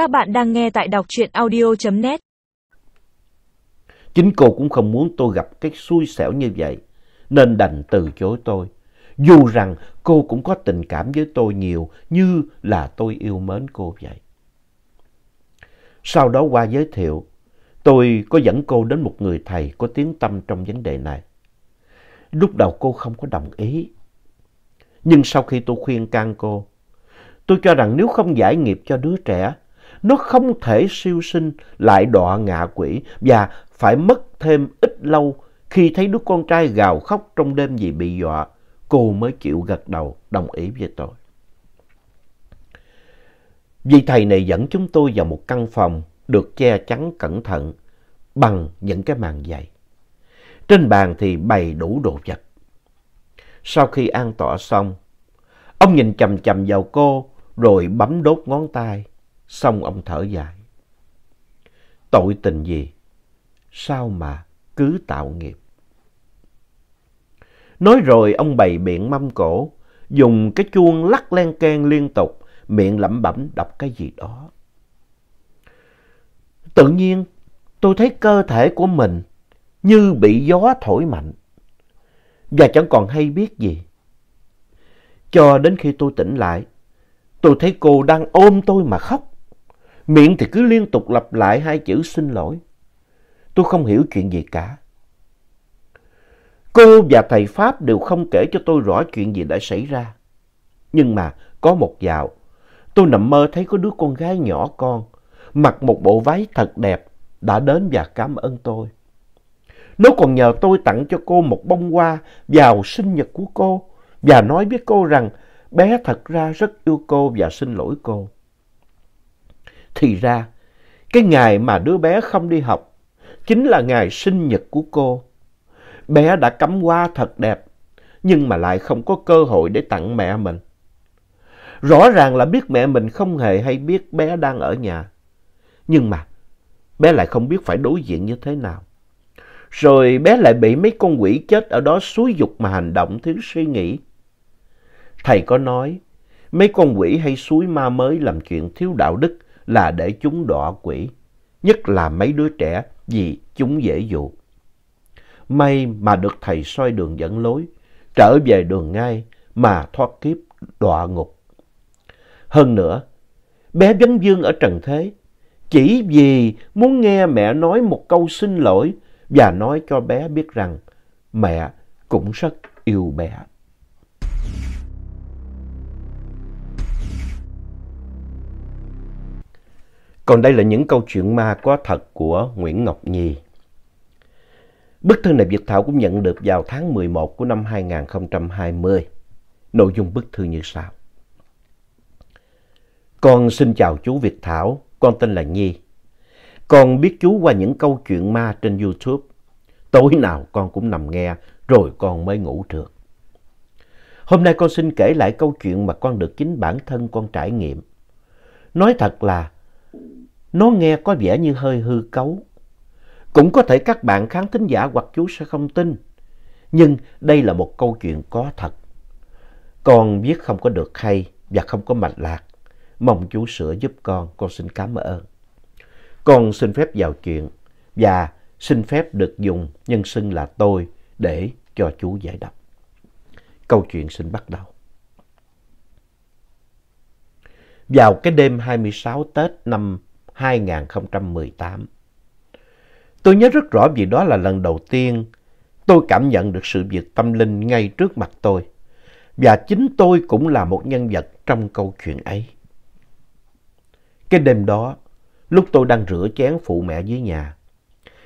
Các bạn đang nghe tại đọc truyện audio.net. Chính cô cũng không muốn tôi gặp cái xui xẻo như vậy, nên đành từ chối tôi. Dù rằng cô cũng có tình cảm với tôi nhiều như là tôi yêu mến cô vậy. Sau đó qua giới thiệu, tôi có dẫn cô đến một người thầy có tiếng tâm trong vấn đề này. Lúc đầu cô không có đồng ý. Nhưng sau khi tôi khuyên can cô, tôi cho rằng nếu không giải nghiệp cho đứa trẻ, nó không thể siêu sinh lại đọa ngạ quỷ và phải mất thêm ít lâu khi thấy đứa con trai gào khóc trong đêm vì bị dọa, cô mới chịu gật đầu đồng ý với tôi. Vị thầy này dẫn chúng tôi vào một căn phòng được che chắn cẩn thận bằng những cái màn dày. Trên bàn thì bày đủ đồ vật. Sau khi an tọa xong, ông nhìn chầm chầm vào cô rồi bấm đốt ngón tay. Xong ông thở dài. Tội tình gì? Sao mà cứ tạo nghiệp? Nói rồi ông bày biện mâm cổ, dùng cái chuông lắc len keng liên tục, miệng lẩm bẩm đọc cái gì đó. Tự nhiên tôi thấy cơ thể của mình như bị gió thổi mạnh và chẳng còn hay biết gì. Cho đến khi tôi tỉnh lại, tôi thấy cô đang ôm tôi mà khóc. Miệng thì cứ liên tục lặp lại hai chữ xin lỗi. Tôi không hiểu chuyện gì cả. Cô và thầy Pháp đều không kể cho tôi rõ chuyện gì đã xảy ra. Nhưng mà có một dạo, tôi nằm mơ thấy có đứa con gái nhỏ con, mặc một bộ váy thật đẹp, đã đến và cảm ơn tôi. Nó còn nhờ tôi tặng cho cô một bông hoa vào sinh nhật của cô và nói với cô rằng bé thật ra rất yêu cô và xin lỗi cô. Thì ra, cái ngày mà đứa bé không đi học chính là ngày sinh nhật của cô. Bé đã cắm hoa thật đẹp, nhưng mà lại không có cơ hội để tặng mẹ mình. Rõ ràng là biết mẹ mình không hề hay biết bé đang ở nhà. Nhưng mà bé lại không biết phải đối diện như thế nào. Rồi bé lại bị mấy con quỷ chết ở đó xúi dục mà hành động thiếu suy nghĩ. Thầy có nói, mấy con quỷ hay suối ma mới làm chuyện thiếu đạo đức là để chúng đọa quỷ, nhất là mấy đứa trẻ vì chúng dễ dụ. May mà được thầy soi đường dẫn lối, trở về đường ngay mà thoát kiếp đọa ngục. Hơn nữa, bé Vấn Dương ở trần thế chỉ vì muốn nghe mẹ nói một câu xin lỗi và nói cho bé biết rằng mẹ cũng rất yêu bé. Còn đây là những câu chuyện ma có thật của Nguyễn Ngọc Nhi. Bức thư này Việt Thảo cũng nhận được vào tháng 11 của năm 2020. Nội dung bức thư như sau. Con xin chào chú Việt Thảo, con tên là Nhi. Con biết chú qua những câu chuyện ma trên YouTube. Tối nào con cũng nằm nghe, rồi con mới ngủ được. Hôm nay con xin kể lại câu chuyện mà con được chính bản thân con trải nghiệm. Nói thật là nó nghe có vẻ như hơi hư cấu. Cũng có thể các bạn khán thính giả hoặc chú sẽ không tin. Nhưng đây là một câu chuyện có thật. Con viết không có được hay và không có mạch lạc. Mong chú sửa giúp con, con xin cảm ơn. Con xin phép vào chuyện và xin phép được dùng nhân xưng là tôi để cho chú giải đáp. Câu chuyện xin bắt đầu. Vào cái đêm 26 Tết năm 2018. Tôi nhớ rất rõ vì đó là lần đầu tiên tôi cảm nhận được sự việc tâm linh ngay trước mặt tôi. Và chính tôi cũng là một nhân vật trong câu chuyện ấy. Cái đêm đó, lúc tôi đang rửa chén phụ mẹ dưới nhà,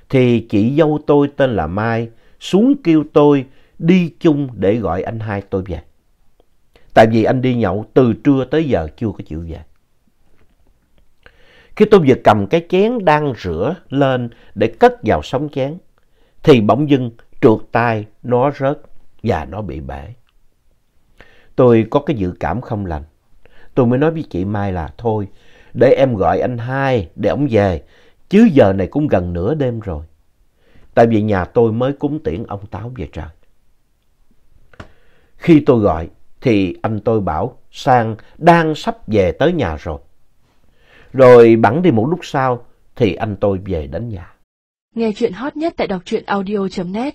thì chị dâu tôi tên là Mai xuống kêu tôi đi chung để gọi anh hai tôi về. Tại vì anh đi nhậu từ trưa tới giờ chưa có chịu về. Khi tôi vừa cầm cái chén đang rửa lên để cất vào sống chén, thì bỗng dưng trượt tay nó rớt và nó bị bể. Tôi có cái dự cảm không lành. Tôi mới nói với chị Mai là thôi, để em gọi anh hai để ông về, chứ giờ này cũng gần nửa đêm rồi. Tại vì nhà tôi mới cúng tiễn ông Táo về trời. Khi tôi gọi thì anh tôi bảo Sang đang sắp về tới nhà rồi. Rồi bẵng đi một lúc sau thì anh tôi về đến nhà. Nghe chuyện hot nhất tại đọc truyện audio.net